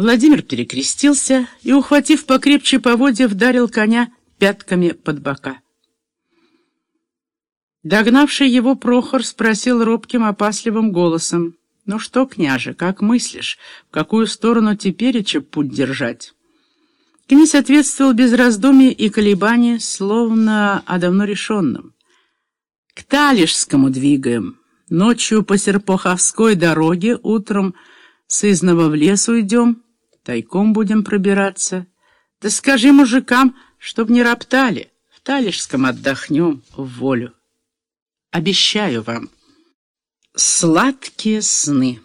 Владимир перекрестился и, ухватив покрепче поводья, вдарил коня пятками под бока. Догнавший его Прохор спросил робким, опасливым голосом. «Ну что, княже, как мыслишь, в какую сторону тепереча путь держать?» Князь ответствовал без раздумий и колебаний, словно о давно решенном. «К Талишскому двигаем. Ночью по Серпуховской дороге, утром с Изного в лес уйдем, тайком будем пробираться. Да скажи мужикам, чтоб не роптали, в Талишском отдохнем в волю. Обещаю вам. Сладкие сны.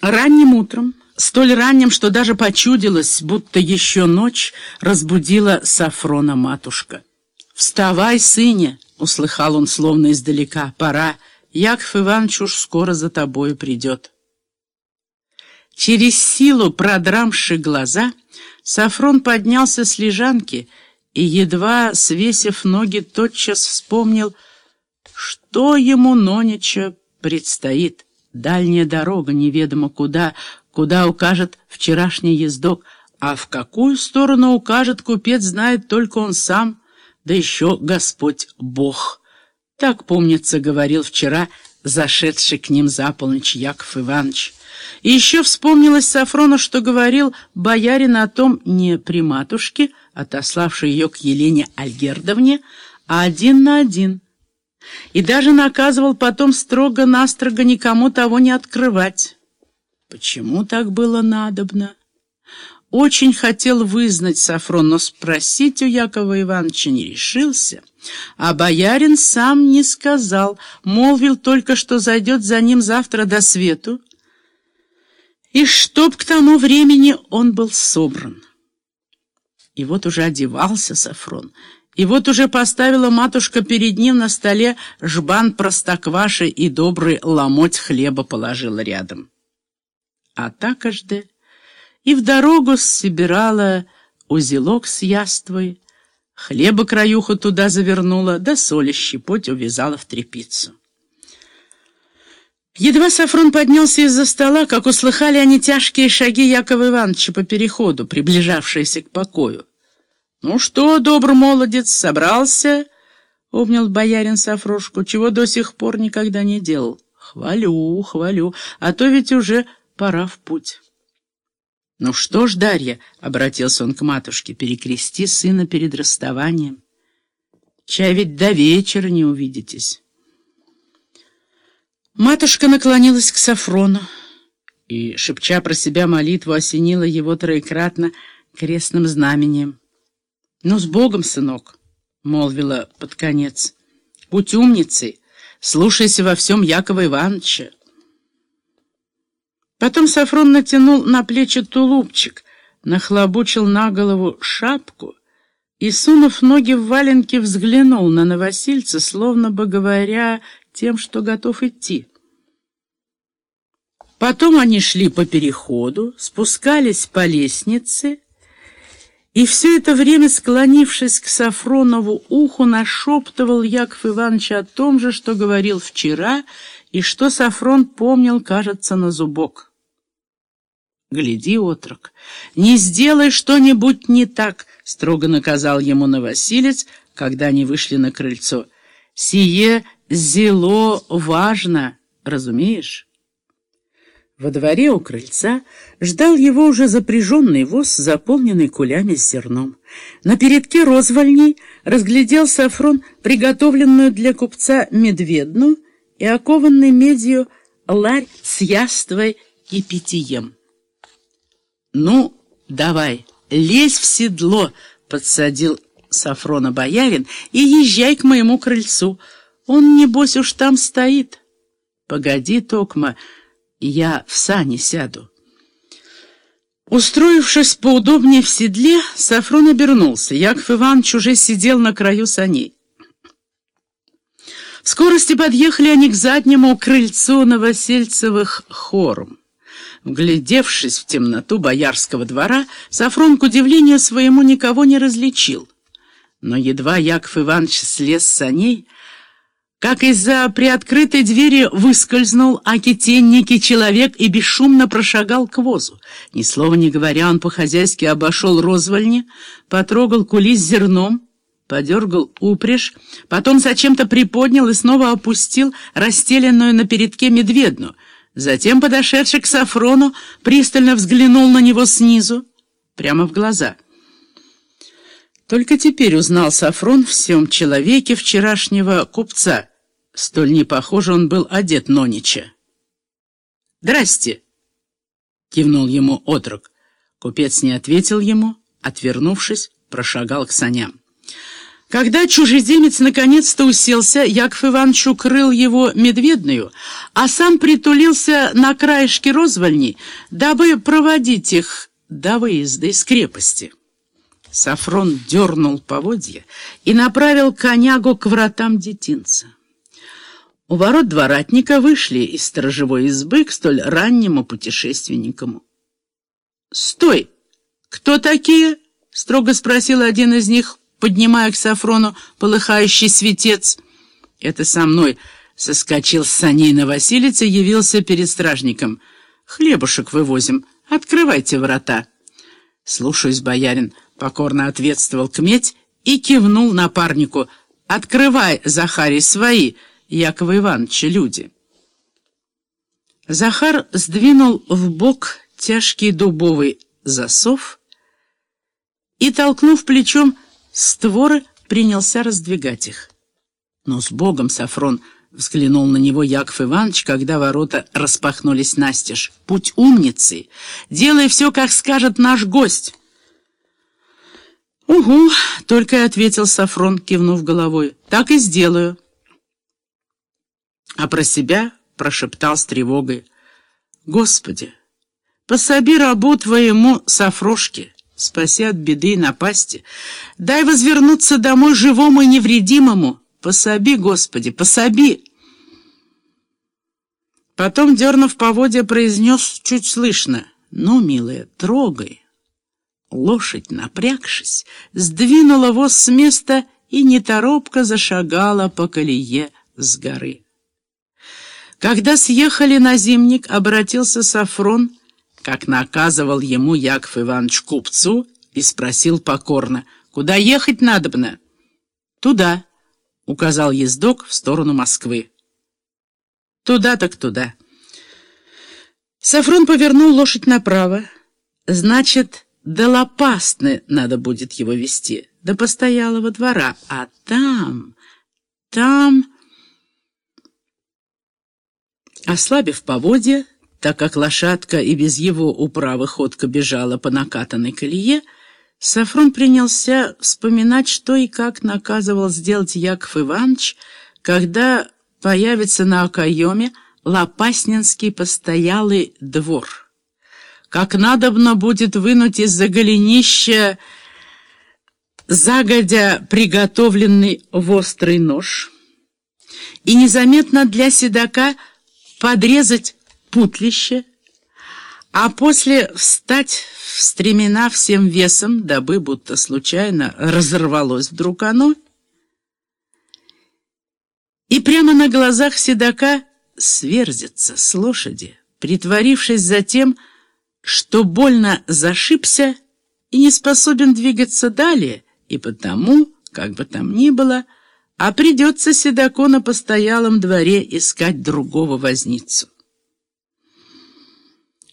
Ранним утром столь ранним, что даже почудилось, будто еще ночь разбудила Сафрона матушка. «Вставай, сыне!» — услыхал он словно издалека. «Пора. Яков Иванович уж скоро за тобою придет». Через силу продрамши глаза, Сафрон поднялся с лежанки и, едва свесив ноги, тотчас вспомнил, что ему нонича предстоит. Дальняя дорога, неведомо куда, Куда укажет вчерашний ездок, а в какую сторону укажет купец, знает только он сам, да еще Господь Бог. Так, помнится, говорил вчера зашедший к ним за полночь Яков Иванович. И еще вспомнилось Сафрону, что говорил боярин о том не при матушке, отославшей ее к Елене Альгердовне, а один на один. И даже наказывал потом строго-настрого никому того не открывать. Почему так было надобно? Очень хотел вызнать Сафрон, но спросить у Якова Ивановича не решился. А боярин сам не сказал, молвил только, что зайдет за ним завтра до свету, и чтоб к тому времени он был собран. И вот уже одевался Сафрон, и вот уже поставила матушка перед ним на столе жбан простокваши и добрый ломоть хлеба положила рядом а такожды и в дорогу собирала узелок с яствой, хлеба краюху туда завернула, да соли щепоть увязала в трепицу. Едва Сафрон поднялся из-за стола, как услыхали они тяжкие шаги Якова Ивановича по переходу, приближавшиеся к покою. «Ну что, добрый молодец, собрался?» — обнял боярин Сафрошку. «Чего до сих пор никогда не делал?» «Хвалю, хвалю, а то ведь уже пора в путь. «Ну что ж, Дарья», — обратился он к матушке, — «перекрести сына перед расставанием. Чай ведь до вечера не увидитесь». Матушка наклонилась к Сафрону и, шепча про себя молитву, осенила его троекратно крестным знамением. «Ну, с Богом, сынок!» — молвила под конец. «Будь умницей, слушайся во всем Якова Ивановича. Потом Сафрон натянул на плечи тулупчик, нахлобучил на голову шапку и, сунув ноги в валенки, взглянул на новосильца, словно бы говоря тем, что готов идти. Потом они шли по переходу, спускались по лестнице, и все это время, склонившись к Сафронову уху, нашептывал Яков Иванович о том же, что говорил вчера, и что Сафрон помнил, кажется, на зубок. «Гляди, отрок, не сделай что-нибудь не так», — строго наказал ему новосилец, когда они вышли на крыльцо. «Сие зело важно, разумеешь?» Во дворе у крыльца ждал его уже запряженный воз, заполненный кулями с зерном. На передке розвольней разглядел Сафрон приготовленную для купца медведну и окованный медью ларь с яствой и питьем. «Ну, давай, лезь в седло!» — подсадил Сафрона боярин, «и езжай к моему крыльцу. Он, небось, уж там стоит. Погоди, Токма, я в сани сяду». Устроившись поудобнее в седле, Сафрон обернулся. Яков Иванович уже сидел на краю саней. В скорости подъехали они к заднему крыльцу Новосельцевых хором. Вглядевшись в темноту боярского двора, Сафрон, к удивлению своему, никого не различил. Но едва Яков Иванович слез с саней, как из-за приоткрытой двери выскользнул акитенникий человек и бесшумно прошагал к возу. Ни слова не говоря, он по-хозяйски обошел розвольни, потрогал кули с зерном, подергал упряжь, потом зачем-то приподнял и снова опустил расстеленную на передке медведну. Затем, подошедший к Сафрону, пристально взглянул на него снизу, прямо в глаза. Только теперь узнал Сафрон в всем человеке вчерашнего купца. Столь не похоже он был одет Нонича. «Здрасте!» — кивнул ему отрок. Купец не ответил ему, отвернувшись, прошагал к саням. Когда чужеземец наконец-то уселся, Яков Иванович укрыл его медведную, а сам притулился на краешке розвольни, дабы проводить их до выезда из крепости. Сафрон дернул поводья и направил конягу к вратам детинца. У ворот дворатника вышли из сторожевой избы к столь раннему путешественникам. «Стой! Кто такие?» — строго спросил один из них, поднимая к Сафрону полыхающий светец. «Это со мной!» — соскочил с саней на Василице явился перед стражником. «Хлебушек вывозим. Открывайте врата». «Слушаюсь, боярин», — покорно ответствовал кметь и кивнул напарнику. «Открывай, Захарий, свои, Якова Ивановича, люди». Захар сдвинул в бок тяжкий дубовый засов и, толкнув плечом, створы принялся раздвигать их. Но с Богом, Сафрон, взглянул на него Яков Иванович, когда ворота распахнулись настежь. Путь умницы, делай все, как скажет наш гость. «Угу», — только и ответил Сафрон, кивнув головой. «Так и сделаю». А про себя прошептал с тревогой. «Господи, пособи рабу твоему Сафрошке» спаси от беды и напасти. Дай возвернуться домой живому и невредимому. Пособи, Господи, пособи!» Потом, дернув поводья, произнес чуть слышно. «Ну, милая, трогай». Лошадь, напрягшись, сдвинула воз с места и неторопко зашагала по колее с горы. Когда съехали на зимник, обратился Сафрон как наказывал ему Яков Иванович купцу, и спросил покорно, «Куда ехать надобно?» «Туда», — указал ездок в сторону Москвы. «Туда так туда». Сафрон повернул лошадь направо. «Значит, до Лопастны надо будет его вести, до постоялого двора, а там, там...» Ослабив поводья, так как лошадка и без его управы ходка бежала по накатанной колее, Сафрон принялся вспоминать, что и как наказывал сделать Яков Иванович, когда появится на окоеме Лопаснинский постоялый двор. Как надобно будет вынуть из-за голенища загодя приготовленный в острый нож. И незаметно для седока подрезать путлище, а после встать в стремена всем весом, дабы будто случайно разорвалось вдруг оно, и прямо на глазах седока сверзится с лошади, притворившись затем, что больно зашибся и не способен двигаться далее, и потому, как бы там ни было, а придется седоку на постоялом дворе искать другого возницу.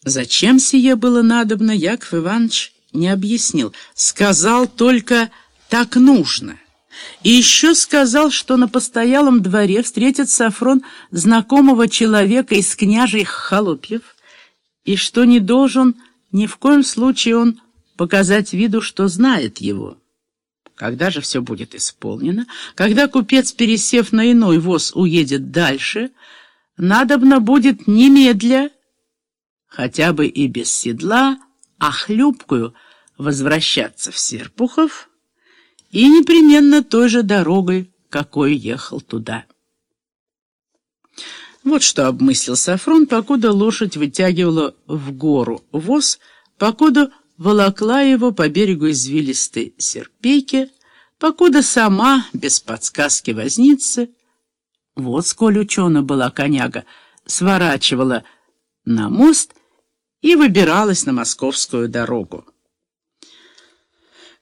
Зачем сие было надобно, Яков Иванович не объяснил. Сказал только «так нужно». И еще сказал, что на постоялом дворе встретит Сафрон знакомого человека из княжьих холопьев, и что не должен ни в коем случае он показать виду, что знает его. Когда же все будет исполнено, когда купец, пересев на иной воз, уедет дальше, надобно будет немедля хотя бы и без седла, а хлюпкую возвращаться в Серпухов и непременно той же дорогой, какой ехал туда. Вот что обмыслил Сафрон, покуда лошадь вытягивала в гору воз, покуда волокла его по берегу извилистой серпейки, покуда сама, без подсказки возницы, Вот сколь учена была коняга, сворачивала на мост и выбиралась на московскую дорогу.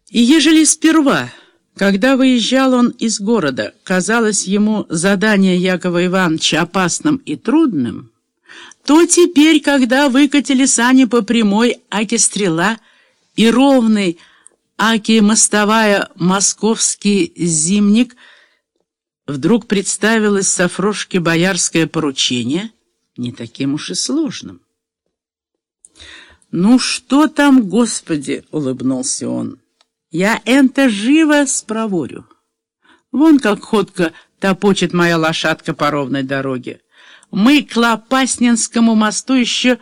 И ежели сперва, когда выезжал он из города, казалось ему задание Якова Ивановича опасным и трудным, то теперь, когда выкатили сани по прямой аки стрела и ровный аки мостовая московский зимник, вдруг представилось Сафрошке боярское поручение не таким уж и сложным. «Ну что там, Господи!» — улыбнулся он. «Я это живо спроворю. Вон как ходко топочет моя лошадка по ровной дороге. Мы к Лопаснинскому мосту еще